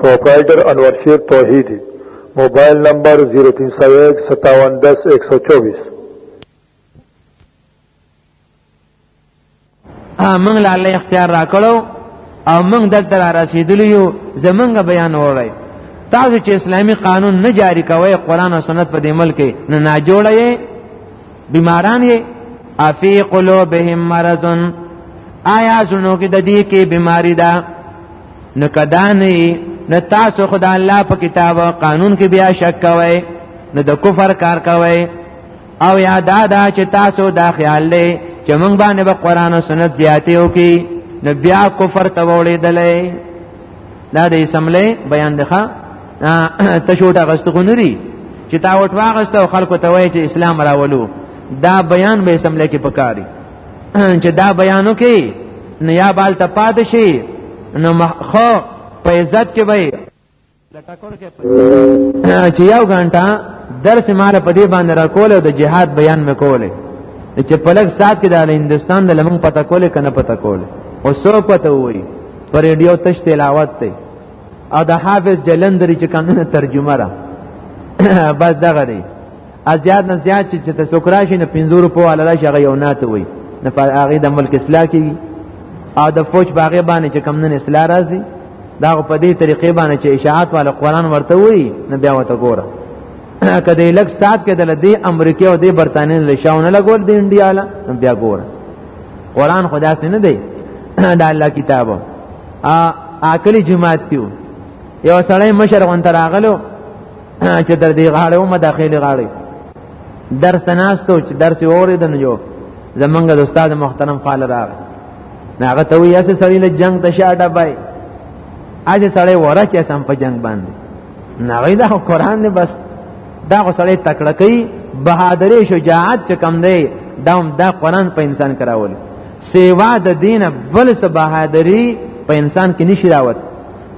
پروپرائیٹر انور شیر توحیدی موبائل نمبر 03015710124 امنګ له الله اختیار راکړو او موږ دلته را رسیدلی یو زمونږ بیان وړی تاسو چې اسلامی قانون نه جاری کوی قران او سنت په دې ملک نه نه جوړی بیماران یې افی قلوبهم مرض آیا زونو کې د دې کې بیماری ده نو کدا نه نه تاسو خدای الله په کتاب او قانون کې بیا شک کوئ نو د کفر کار کوئ او یا دا دا چې تاسو دا خیال لې چې موږ باندې به قران او سنت زیاتې وکي نو بیا کفر ته وړېدلې دا د اسمبلی بیان دی ښا ته شوټه غست خو نه دی چې تا وټ واغسته او خلکو ته وایي چې اسلام راولو دا بیان به اسمبلی کې پکاري چې دا بیانو کې نه یا بال ته پاد شي نو خو په عزت کې وي چې یو غنټه درس مال په دې باندې را کول او د جهاد بیان مې کولې چې په لږ سات کې د هندستان د لمن پتا کولې کنه پتا کولې او څوک پته وایي پر ریډیو تش تلاوت ته او د حافظ جلندری چې کمونه ترجمه را بس دغه دی ازیاد نه زیات چې ته سوکراشي نه پنځو روپو والا راشي هغه یو نه ته وي نه په هغه د ملک اصلاح کیږي او د فوج باغې باندې چې کم نن اصلاح راځي دا په دې طریقې باندې چې اشاعت والا قران ورته وي نه بیا وته ګوره کله لک سات کې د دې امریکا او د برتانیې له شاونه لګول د انډیا له بیا ګوره قران خدا سي نه دی دا الله کتاب ا اکلی جماعت یو سړی مشر غون تراغلو چې در دې غاړې او مداخله غاړې درس تناستو چې درس اوریدنه یو زمونږ د استاد محترم فعال راغی هغه ته وی اسه سړی له جنگ ته شاډه بای اجه سړی وره چې سم په جنگ باندې نه دا قرآن نه بس دا خو سړی تکړه کوي بهادرې شجاعت چې کم دی دا هم دا قرآن په انسان کراول سیوا د دین بل څه بهادري په انسان کې نشي راوت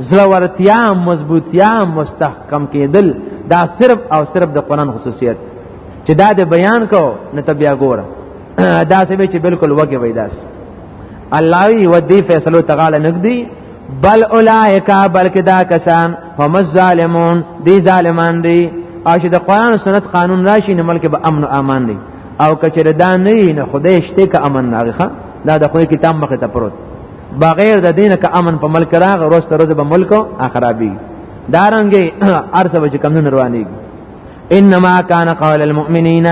زړورتیا مضبوطیا مستحکم کېدل دا صرف او صرف د قران خصوصیت چې دا د بیان کو نه تبیا ګوره دا سمې چې بالکل وګه وای داس الله وی ودی فیصلو تعالی نګدی بل اولائک بلک دا کسان هم الظالمون دی ظالمان دی او چې د قران او سنت قانون راشي نو ملک به امن او امان دی او کچره دا نه نه خدای شته که امن نه دا د خدای کتاب مخه ته پروت بغیر د دینه که امن په ملک راغ روز تر ورځې به ملک اخرابي دارنګي ارسه به کم نه رواني انما کان قول المؤمنین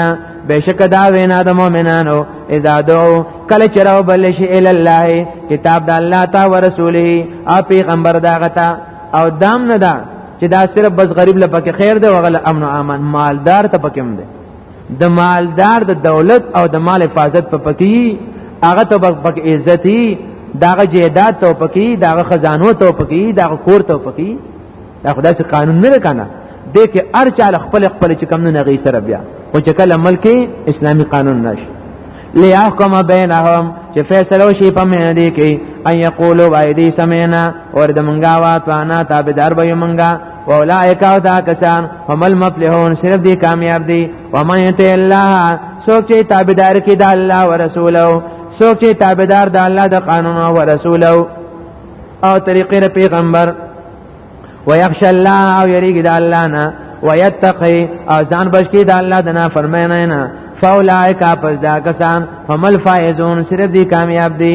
بشک دا وینا د مؤمنانو اذا دعو کله چې راو بل شي ال الله کتاب د الله تا او رسوله او پیغمبر دا غتا او دام نه دا چې دا صرف بس غریب لپاره خیر دی وغل امن او امان مالدار ته پکې مده د مالدار د دولت او د مال حفاظت په پکی هغه ته پک عزتي داغه جیداد ته پکی داغه خزانو ته پکی داغه کور ته پکی دا خدای څخه قانون نه کنه د کې ارچاله خپل خپل چې کم نه غي سره بیا او چې کله ملک اسلامی قانون نشي ليحكم بينهم چې فیصله وشي په مینه دي کې ان یقولوا وایدی سمینا ورته مونږه واتوانا تابعدار به مونږه واولائک او دا کسان هم المفلحون صرف دی کامیاب دی ومن یت الله سوک چې تابعدار کې د الله او رسولو سوک چې تابعدار د الله د قانون او رسولو او طریقې پیغمبر ويخشى الله او يريګ د الله نه ويتقي او ځان بچی د الله د نه فرمانه نه فاولائک پس دا کسان هم الفائزون صرف دی کامیاب دی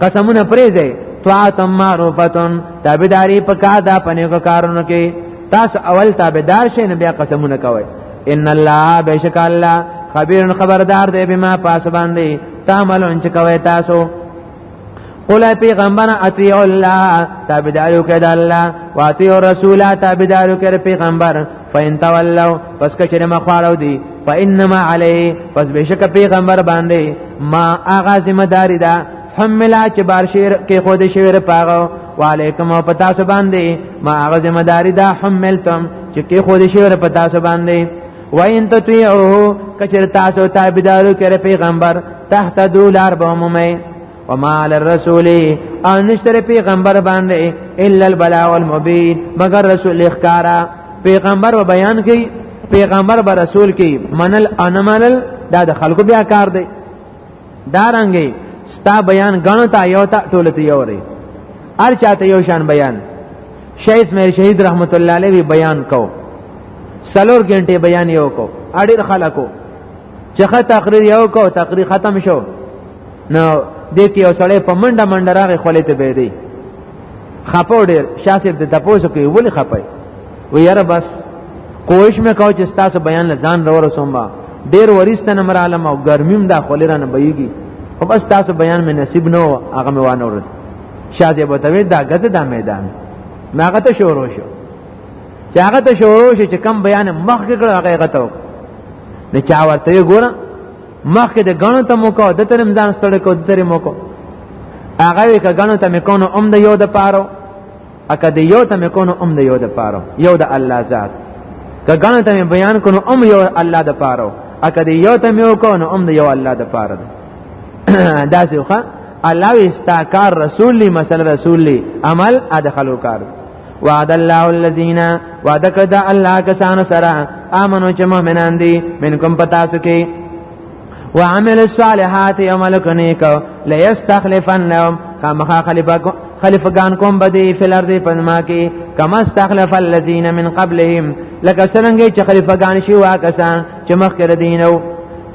قسمونه پریزه طاعت معروفتن تابعداري پکا دا پنه کارونو کې تاسو اول تابعدار شئ نه بیا قسمونه کوئ ان الله بشک الله خبير خبردار دی بما پاس باندې تعملون چې کوي تاسو قول پیغمبر اطیع الله تابعدارو کړه الله واطیع رسول تابعدارو کړه پیغمبر فین تولوا پس کچره مخواړو دی فانما علی پس بشک پیغمبر باندې ما اغا ذمہ داری ده حملا چې بار شیر کې خود شیر پاغو وعلیکم او پتا سو باندې ما اغا ذمہ داری ده حملتم چې کې خود شیر پتا سو باندې وین تطیعوه کچره تاسو تابعدارو کړه پیغمبر تحت دولار به مومئ وما علی الرسول او نشتر پیغمبر باندې الا البلاء المبین مگر رسول اخکارا پیغمبر و بیان کی پیغمبر به رسول کی منل ان منل دا د خلکو بیا کار دی دارنګي ستا بیان غنو تا یو تا ټول ته یو ری هر چاته یو شان بیان شیخ مې شهید رحمت الله علیه بیان کو سلور غنټه بیان یو کو اړیر خلکو چې خه تقریر یو کو تقریر ختم شو نو دې کې یو سړی په منډه منډه راغی خولې ته به دی خپو ډیر شاسب د تپوسو کې ولې خپای و یاره بس کوښښ مې کاوه چې تاسو بیان لزان راور سومبا ډیر ورسته نمبر عالم او ګرمیم دا خولې را نه بېږي خو بس تاسو بیان مې نصیب نه و هغه مې وانه ورته شازه به ته دا غزه دا میدان ماغه ته شروع شو چې هغه ته شروع شو چې کم بیان مخکې کړ هغه غته نه چا ورته ګوره مخکې د غنو ته مو کو د ترم ځان ستړی کو د ترم مو کو هغه وی ک غنو ته مې کو نو ام د یو د پاره اکه د یو ته مې کو نو ام د یو د پاره یو د الله ذات ک غنو ته مې بیان کو نو ام یو الله د پاره اکه د یو ته مې کو نو ام د یو الله د پاره دا څه الله وی استاکار رسول لی مثلا رسول لی عمل ادخلو کار وعد الله الذين وعد کړه د الله کسانو سره امنو چې مؤمنان دي منکم پتا سو کې وعمل الصالحات يوم لکنیک ليستخلفنهم خامخا خلیفہ خلیفگان کوم بدی فی الارض پنما کی کما استخلف الذین من قبلهم لکه څنګه چې خلیفگان شي واکسان چې مخکره دینو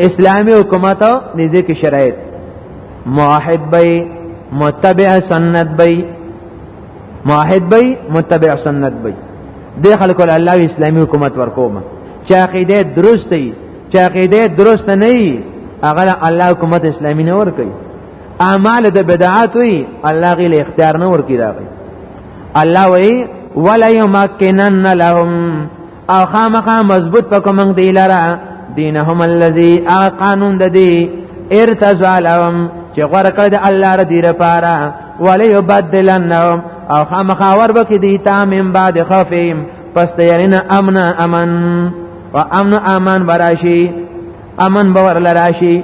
اسلامی حکومت او نږدې کې شرایط موحد بی متبع سنت بی موحد به متبع سنت به د خلکو الله اسلامي حکومت ورکوم چې عقیده درست وي چې عقیده درست نه وي هغه الله حکومت اسلامي نه ور کوي اعمال د بدعات وي الله غي له اختیار نه ور کوي الله وي ولا يمكنن لهم او خامخا مضبوط پکو موږ دی لرا دینهم الذی قانون د دی ارتزوا لهم چې غوړه کړ د الله ر دې لپاره وليبدلنهم او خامخا ور بکې دی تا من بعد خوفهم پس تیرین امن امن و امن امان براشی امن باور لراشی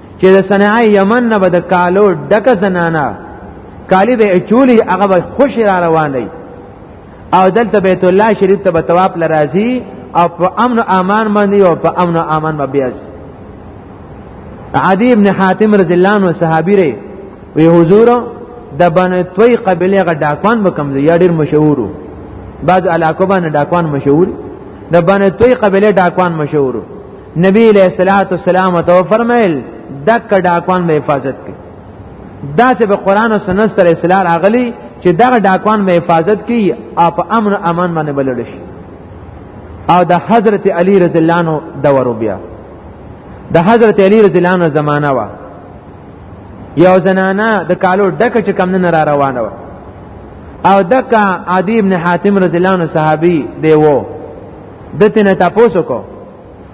چې د صنعای یمن نه به د کالو ډکه زنانا کالی به چولی هغه به خوش را روان دی او دلته بیت الله شریف ته به طواف لرازي او په امن او امان باندې او په امن او امان به بیا عدی ابن حاتم رضی الله عنه صحابي ری وی حضور د بنو توي قبيله غ ډاکوان بکم یا ډیر مشهور بعض علاقو باندې ډاکوان مشهور د بنو توي قبيله ډاکوان مشهور نبی علیہ الصلوۃ والسلام تو فرمایل دک ډاکوان به حفاظت کوي دا چې په قران او سنت سره اصلاح راغلی چې دغه ډاکوان به حفاظت کوي او په امن او امان باندې بلل شي او د حضرت علی رضی الله عنه دور بیا د حضرت علی رضی الله عنه زمانہ وا یو زنانه د کالو ډکه چې کم نه را روانه و او دکا عدی ابن حاتم رضی الله عنه صحابي دی وو دته نه تاسو کو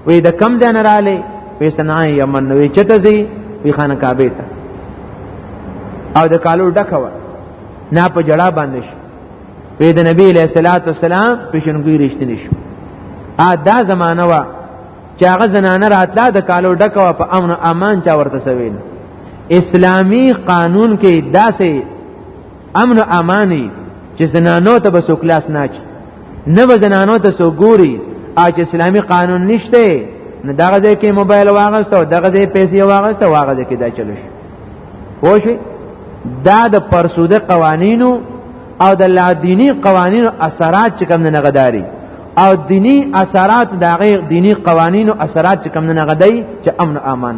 وی د کم ځای نه رااله وی صنع یمن وی چته زی وی خانه کعبه ته او د کالو ډکوه نه په جړه باندې شو وی د نبی علیہ الصلوۃ والسلام پیشنګوی رښتینی شو ا دا زمانہ وا چې هغه زنانه راتله د کالو ډکوه په امن او امان چا ورته سویل اسلامی قانون کې داسې امن او امانی چې زنانو ته به څوک لاس نه چي نه به زنانو ته څوک ګوري او چې اسلامي قانون نشته نه دغه ځای کې موبایل واغسته او دغه ځای پیسې واغسته واغه ځای کې دا چلو شي خو شي دا د پرسوده قوانینو او د لادینی قوانینو اثرات چې کوم نه غداري او دینی اثرات د غیر دینی قوانینو اثرات چې کوم نه غدای چې امن او امان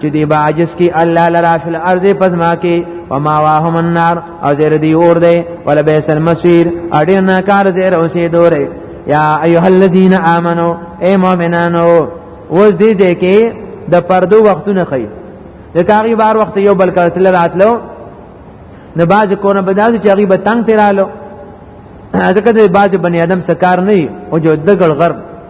چې دی باجس کی الله لرا فی الارض پزما کی وما واهم النار او زیر دی اور دی ولا بیس المسیر اډیر نه کار زیر اوسې دوره یا ایها الذین آمنو اے مؤمنانو اوس دې دې کې د پردو وختونه خي د کاغي بار وخت یو بل کړه تل راتلو نه باز کو نه بداز چې هغه به تنگ تیرالو ځکه د باز بنی آدم سکار نه او جو دګل غرب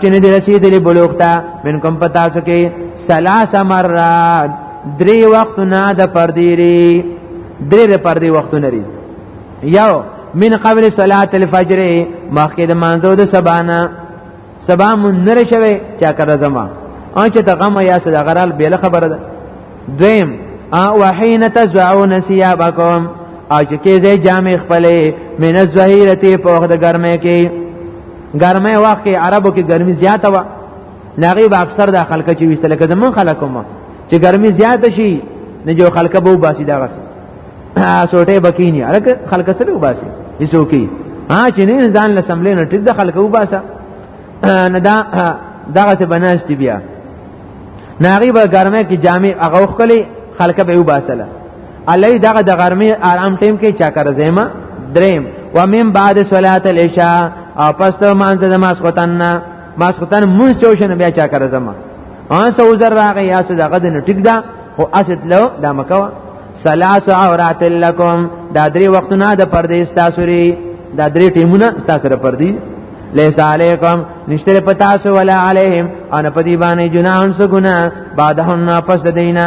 چې نه دی رسیدلی بلوغ ته من کوم په تاسو کې ثلاث مرات درې وختونه د پردیری درې پردی وختونه لري یو من قبل صلاه الفجر مخکې د مانزو د سبانا سبا مون نره شوي چا کړه زما ان چې ته غم یا صدا غرال بیل خبره ده دویم او حين تزعون ثيابكم او چې کې زې جامې خپلې من الظهيرته په وخت ګرمه کې ګرمه وخت کې عربو کې ګرمي زیاته و ناغي به اکثر د خلک چې ویستل کده من خلکم چې ګرمي زیاته شي نه جو خلک به وباسي دا غس سوټه بکینی الک خلک سره وباسي هیڅو کې ها چې نه ځان لسملې نه ټیک د خلک وباسه نه دا دغه څه بناشتي بیا ناغي به ګرمه کې جامع اغوخ کلی خلک به وباسله علی دغه د غرمې آرام ټیم کې چا کار زېما دریم و من بعد صلات العشاء او پس ته مانځه د ماسختن نه ماسختن مونږ چوشنه بیا چا کار زما ان سو زر راغی یا سو دغه نه ټیک دا او اسد لو دا مکوا سلاس عورات لکم دا درې وختونه د پردې استاسوري دا درې ټیمونه استاسره پردې لیس علیکم نشتر پتاسو ولا علیهم انا پدی باندې جناحن سو گناہ بعدهن پس دینه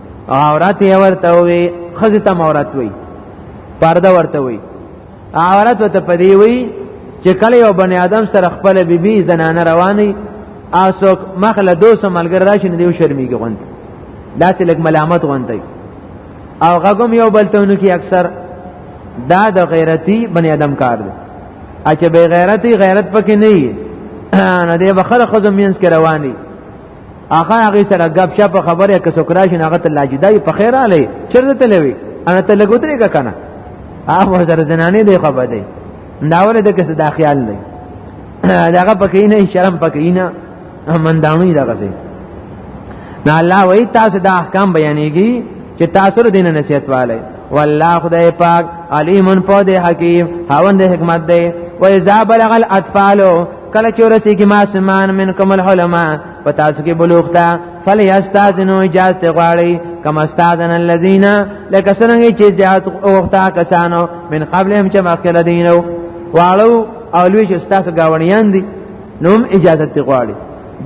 عورت یې ورته وي خزه ته عورت وي پرده ورته وي عورت ته پدی وي چې کله یو بنی آدم سره خپل بیبي بی زنانه رواني اسو مخله دوسه ملګر راشي نه دیو شرمېږي غوند داسې لګ ملامت غوندي او غږم یو بلتهونو کې اکثر دا د غیرتی بنی آدم کار دی اچھا بے غیرتی غیرت پکې نه نه دی بخره خزم مینس کې رواني هغه هغه سره غب شپ خبره که سکراش نه غته لاجدای په خیر علي چرته تلوي انا ته لګوتري کنه هغه سره زنانه دی خبره دی داوله د کس دا خیال دی داغه پکې نه شرم پکې نه مندانوی دغه سي نه الله وای تاسو دا احکام بیانېږي چې تاسو له دینه نصیحت والي والله خدای پاک علیم په دې حکیم هاوند حکمت دی و اذا بلغ الاطفال کله چې ورسیږي ماسمان منکم العلماء په تاسو کې بلوغ ته فلیستاذنو اجازه غواړي کما استاذن الذين لکه څنګه چې زیات اوخته کسانو من قبل هم چې مخکله دینو والو اولوی چې تاسو گاونیان دي نوم اجازه غواړي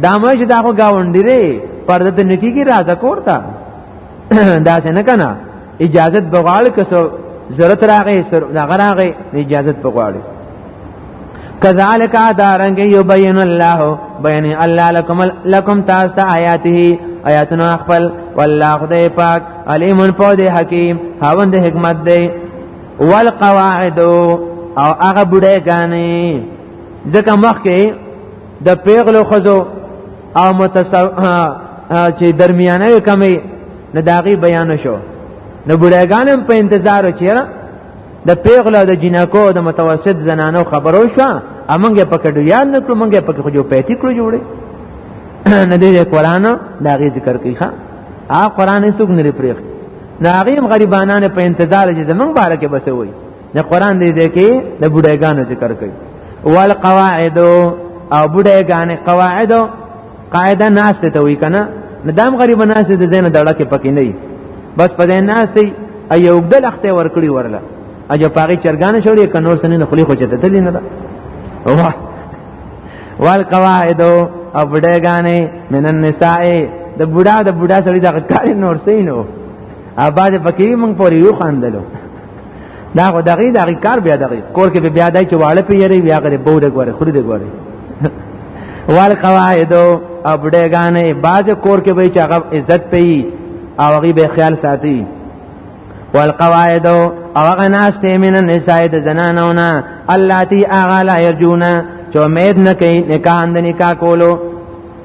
دا مې چې دا خو گاوندې پرده ته نکیږي راځه کوړه دا څنګه کنه اجازه بغواړ کسو ضرورت راغی سر دغه راغی اجازه بغواړي کذالک دارنګ یبین الله بیان الله لكم لكم تاسو ته آیاته آیاتنا خپل والله خدای پاک علیم په دې حکیم هاوند حکمت دی والقواعد او هغه بډای غانې ځکه مخکې د پیغلو خزو او متصو چې درمیانه کمی نه داغي بیان شو نو بډایګانم په انتظار چیرې د پیغله د جنکو د متوسط زنانو خبرو شو امنګه پکې ډیان نکړو منګه پکې خو جو پېتی کړو جوړي نه دې قرآن دا غي ذکر کوي ښا ا قرآن هیڅوک نه لري پرېخ ناغیم غریبانان په انتظار چې زمونږ باره کې بسوي نه قران دې دې کې د بډایګانو ذکر کوي وال قواعد او بډایګانې قواعد قاعده ناشته ته وی کنه ندام غریب ناشته د زینه دړه کې پکې نه بس په دې ناشته ایو ګل اخته ور کړی ورله اجو پاغي چرګان شوړي کنور سنې نه خلی خو چته تللی نه ده واه وال قواعد او بډایګانې من النساء د بوډا د بوډا سړي د کار نور سینو اباده پکې مونږ پورې یو خاندلو دا غو دغه دغه کار بیا دغه کور کې بیا دای چې واړه پیری بیا غره بوره غره خوري دی غره وال قواعد او بډېګانې باز کور کې به چې هغه عزت پي او هغه به خیال ساتي وال قواعد او هغه ناس ته من النساء د زنانونه اللاتی اغلا يرجونا چې امید نه کوي نکاح اند نکاح کولو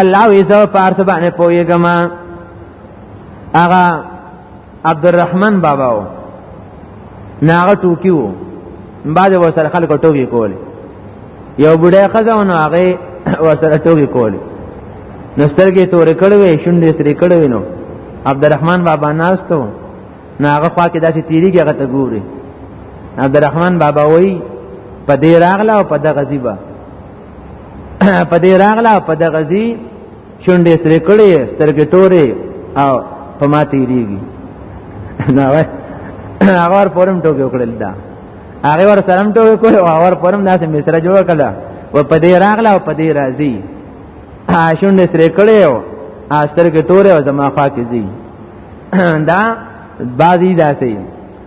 الله وی زو پارس باندې پویګم هغه عبدالرحمن بابا و ناغه ټوکی و بعد وسره خلک ټوکی کول یو بډای خزه و نو هغه وسره ټوکی کول نسترګې تورې کړوي شونډې سری کړوي نو عبدالرحمن بابا ناستو ناغه خوا کې داسې تیری کې غته ګوري عبدالرحمن بابا وای په دې راغله او په دغه زیبه په دې راغله په دغه ځی شونډې سره کړې سترګې تورې او په ما تیریږي نو هغه ور پورم ټوګې وکړل دا هغه ور سلام ټوګې کول او هغه ور پورم داسې مصره جوړ کړه و په دې راغله او په دې راځي شونډې سره کړې او سترګې تورې او زما خوا کې زی دا بعضی داسې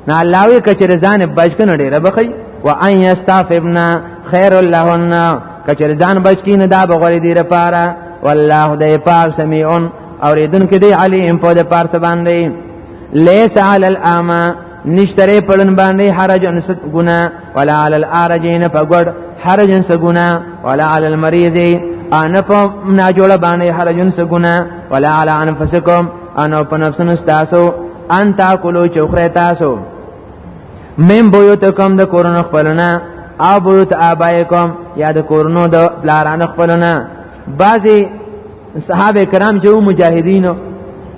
نه الله وی کچره ځان بچ کنه ډیر بخی و ان یستعففنا خیر لهن کچره ځان بچ کینه دا بغوری دی لپاره والله د پاک سمیع اوریدن کې دی علیم په د پارس باندې لیس علی الاما نشتره پړن باندې حرج انس ګنا ولا علی الارجین فغړ حرج انس ګنا ولا علی المریض ان په ناجوړ باندې حرج انس ګنا ولا علی انفسکم ان په نفسن استاسو ان تاکلو چوخره تاسو مم بيوتکم د کورونو خپلونه او بيوت آبایکم یا د کورونو د پلارانو خپلونه بعضی صحابه کرام جو مجاهدینو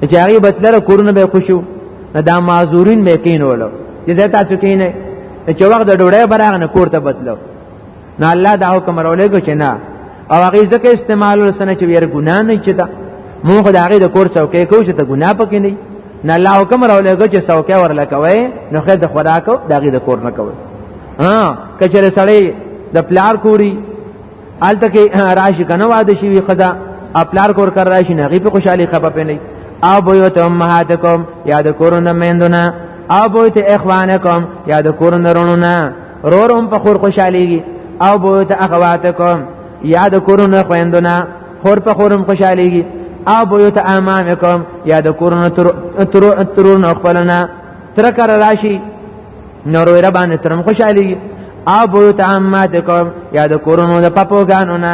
چې هغه بتلره کورونه به خوشو دا معذورین به کینولو چې زه تاسو کینې چې وخت د ډوړې براغنه کور ته بتلو نه الله دا حکم راولېږي چې نه او هغه ځکه استعمال ولسنه چې ویره ګنا نه چې دا موږ د هغه د کور څوکې کو چې ته ګنا پکې نه نه الله حکم راولېږي چې څوکې ورلکوي نو خیر د خوراکو د هغه د کور نه کوي ها کچره سړی د پلار کوری آلته کې راشي کنه واده شي وي خدا خپلار کور کر راشي نه غي په خوشحالي خپه پې نه او بيوت امهاتکم یا د کورونه مندونه او بيوت اخوانکم یا د کورونه رونونه رور هم په خور خوشاليږي او بوت اخواتکم یا د کورونو خويندونه خور په خورم خوشاليږي او بوت امامکم یا د کورونو تر تر ترونو خپلنا تر کر راشي نور ور باندې ترم خوشاليږي او بوت اماتکم یا د کورونو د پپوګانو نه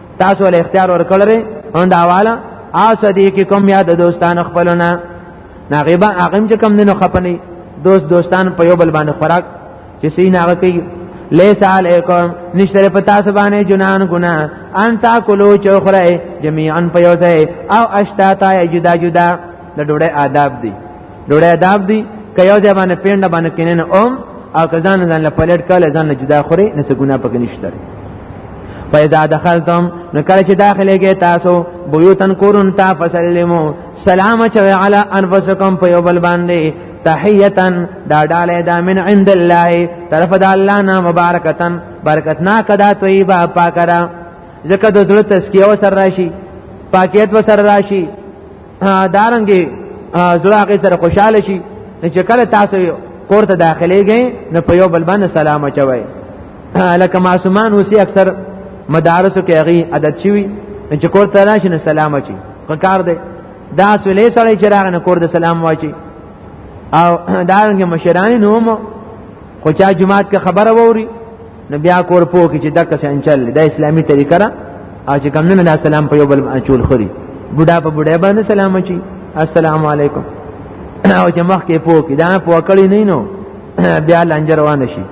تاسو له اختیار ورکړل هم دا والا او صدیق کوم یا د دوستان خپلونه ناغيبه هغه چې کم نه خپني دوست دوستان په یو بل باندې خوراک چې سین هغه کوي لیس علیکم نشتر پتا سبانه جنان گنا انت کلو چوخره جميعا په یو ځای او اشتاتا جدا جدا د ډوړې آداب دي ډوړې آداب دی که یو ځای باندې پینډه باندې کینې نه اوم او که ځان ځان له پلیټ کاله ځان له جدا خوري نه څه ګناه پکې نشته فاذا دخلتم نو کله چې داخله کې تاسو بيوتن کورن تا فسلمو سلام چوي علی انفسکم په یو بل باندې تحیتن دا ډاله دا من عند الله طرف د الله نه مبارکتن برکتنا کدا طیبه پاکرا زکه د زړه تسکیه وسر راشي پاکیت وسر راشي دارنګي زړه هغه سره خوشاله شي چې کله تاسو کور ته داخليږئ نو په یو بل باندې سلام اچوي لکه معصومان اوسې اکثر مدارسو کې هغه عادت شوی چې کور ته راشي نو سلام اچي کار دی دا سولې سړی چې راغنه کور د سلام واچي او دارنګ مشران نوم خو چا جماعت کې خبره ووري نو بیا کور پو کې چې دک سن چل د اسلامي طریقه را او چې کوم نه سلام په یو بل چول خوري بوډا په بوډا باندې سلام اچي السلام علیکم او چې مخ کې پو کې دا پو کړی نه نو بیا لنجر روان شي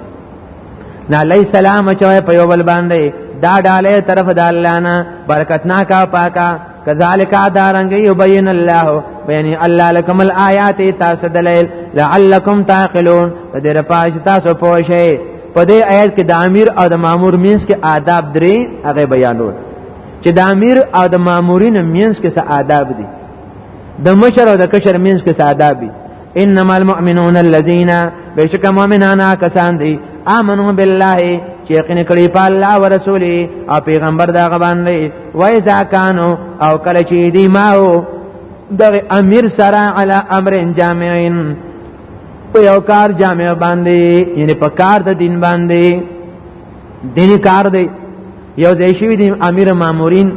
نه لای سلام اچوي په یو بل باندې دا ډاله طرف د الله نه برکتناک او پاکه کذالک دارنګ یبین الله بیان الله لكم الآیات تاسو دلیل لعلکم تعقلون په دې رپاش تاسو پوه شئ په دې آیت کې د امیر او د مامور مینس کې آداب درې هغه بیانول چې د امیر او د مامورین مینس کې څه آداب دي د مشر او د کشر مینس کې څه آداب دي انما المؤمنون الذين بشک مؤمنان کسان دي امنو بالله چې یقین کړی په الله او رسول او پیغمبر دا غبان دی وای ځکانو او کله چې دی ماو دغه امیر سره علی امر جامعین په یو کار جامع باندې یعنی په کار د دین باندې دینی کار دی یو ځای شوی دی امیر مامورین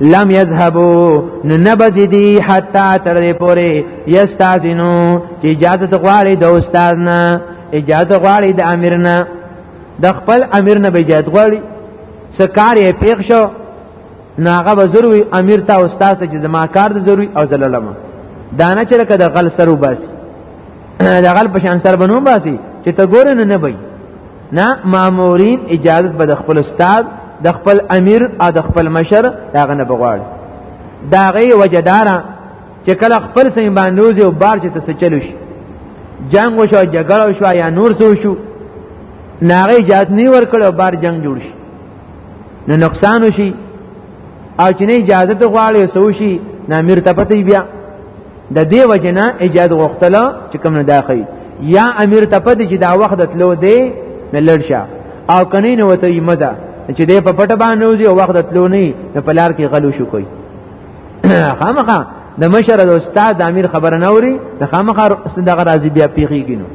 لم يذهبوا ننبذدي حتا تر دې پوري یستاذنو چې اجازه غواړي د استاد نه اجازه غواړي د امیر نه د خپل امیر نه به اجازه غواړي سکار یې پیښ شو ناغه به ضروري امیر ته استاد ته چې زما کار د ضروري او زللمه دانه چې لکه د غل سر وباسي د غل په شان سر بنو باسي چې ته ګورې نه نه بي نه مامورین اجازه به د خپل استاد د خپل امیر او د خپل مشر داغه نه بغواړي دا غي وجدارا چې کله خپل سین باندې او بار چې تاسو چلو شي جنگ وشو جګړه وشو یا نور څه وشو ناغه اجازه نه ورکړو بار جنگ جوړ شي نو نقصان شي او چې نه اجازه ته غواړي سو شي نه امیر ته پته بیا د دې وجنه اجازه غوښتله چې کوم نه داخی یا امیر ته پته چې دا وخت تلو دی نه لړ شه او کني نه وته یې مزه چې دې په پټه باندې وځي او وخت تلو نه نه په لار کې غلو شو کوي خامخا د مشر د استاد د امیر خبره نه اوري د خامخا دغه راځي بیا پیخي کینو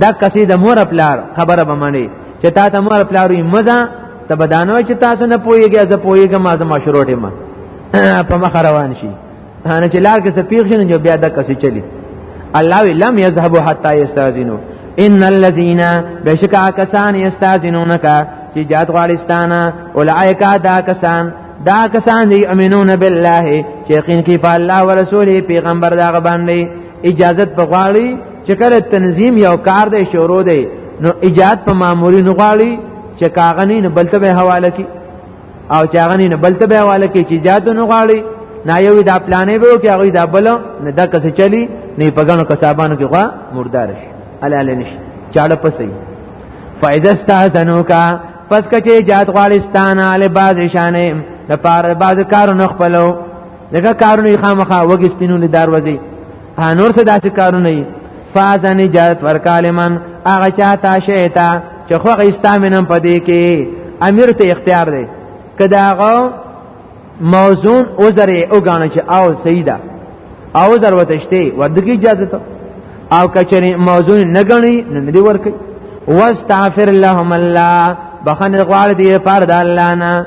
دا کسې د مور پلار خبره به مني چې تا ته مور پلار یې مزه ته بدانو چې تاسو نه پويږئ زه پويږم ما زما شروع ټیم په مخ روان شي نه چې لار کې څه پیښ شي نو بیا د کسې چلی الله لم يذهب حتى يستاذنوا ان الذين بشکا کسان يستاذنونك چې جات غالستانه اولئک دا کسان دا کسان دی امنون بالله چې یقین کې په الله او رسول پیغمبر دا غبان دی اجازت بغواړي چې کله تنظیم یو کار دی شروع دی نو اجازت په مامورین غواړي چې کاغنی نه بلته به حواله کی او چې هغه نه بلته به حواله کی چې اجازت نه غواړي نه یو دا پلانې به کې هغه دا بل نه دا کس چلی نه پګنو کسابانو کې غوا مردار شي الا لنش چاړه پسې فایده استاذنو کا پس کچې اجازت غواړي ستانه له باز شانه د پاره باز کارونه خپلو دغه کارونه خامخا وګ سپینو له دروازې نور څه داسې کارونه یې فازن اجازه ورکاله من هغه چاته شیتا چې خو استامنم پدې کې امیر ته اختیار دی کدا هغه موزون عذر او غاڼه چې او سیدا او عذر وتشته وردګي اجازه ته او کچری موزون نه غني نه دی ورکي واستغفر لهم الله بخنه غواړي دی پر د الله نه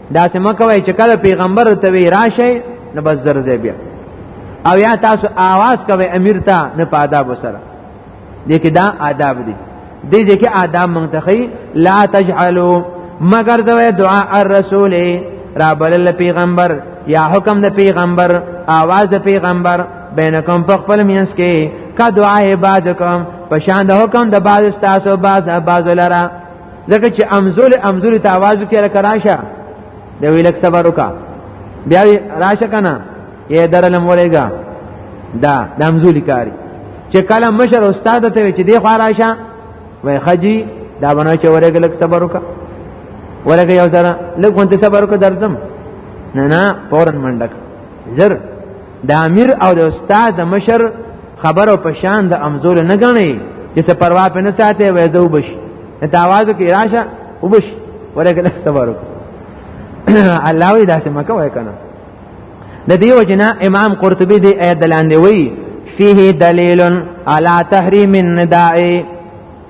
دا سم کوي چې کله پیغمبر ته وی راشي نو بس زرځي بیا او یا تاسو आवाज کوي امیر ته نه په آداب سره دي کې دا آداب دي دې ځکه آداب منتخي لا تجعلوا مگر زوی دعا الرسول را بلل پیغمبر یا حکم د پیغمبر आवाज د پیغمبر بینکم په خپل مینس کې کا دعای بعضکم په شان د حکم د بعض تاسو بعض بعض لره ځکه چې امزول امزول ته आवाज کې لکه راشه د ویلک صبر وکا بیا راشه کنه یې درلم ولېګا دا د امزول کاری چې کله مشر استاد ته چې دی خو راشه وای خجی دا بنو چې ورګ لک صبر وکا ورګ یو سره لک وانت صبر وکا درځم نه نه پورن منډک زر د امیر او د استاد د مشر خبرو په شان د امزول نه غني چې څه پروا په نه ساتي وې زه وبش ته आवाज کې راشه وبش ورګه له صبر الله وی داسې مکه وای کنه د دې وجنا امام قرطبي دې آیت دلاندې وی فيه دلیل علی تحریم النداء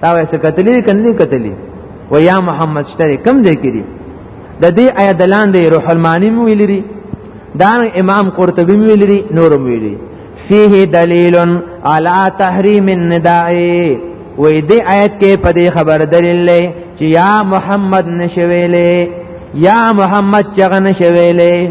تا وې څه کتلې کنه کتلې و یا محمد شتری کم دی کړي د دې آیت لاندې روح المانی ویلري دا امام قرطبی ویلري نور ویلري فيه دلیل علی تحریم النداء وې دې آیت کې په دې خبر دلیل لې چې یا محمد نشویلې یا محمد چغه نشویلې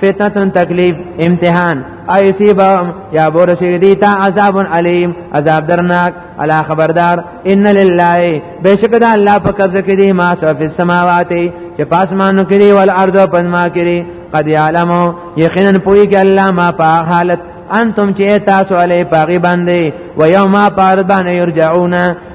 فتنه تکلیف امتحان ایسیبهم یا بورسی دیتا عذاب علیم عذاب درناک علا خبردار ان لله بشک د الله په قبضه کې دی ما سو فی السماوات چې پاسمانو کې دی ول ارض پنما کې دی قد یعلمو یقینا پوی کې الله ما په حالت انتم چې تاسو علی پاغي باندې و یوم پار باندې یرجعون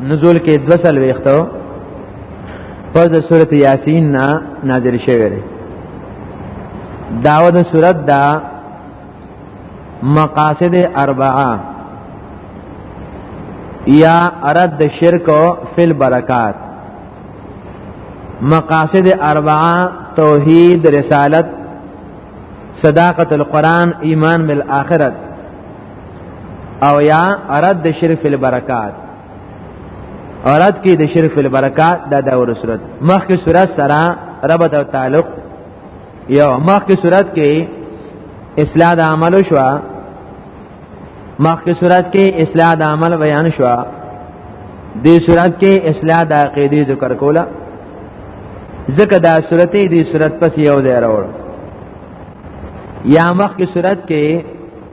نزول کې دو سل ویختو پس د سورت یاسین نا نازل شوی دی داود سورت دا مقاصد اربعه یا ارد د شرک او فل برکات مقاصد اربعه توحید رسالت صداقت القرآن ایمان بالآخرت او یا رد د شرف البرکات اورات کې د شرف البرکات دا د اور صورت مخکې صورت سره ربط او تعلق یو مخکې صورت کې اصلاح د عمل شو مخکې صورت کې اصلاح د عمل بیان شو دې صورت کې اصلاح د عقیده ذکر کوله ځکه دا صورت دې صورت پس یو ځای راوړ یا مخکې صورت کې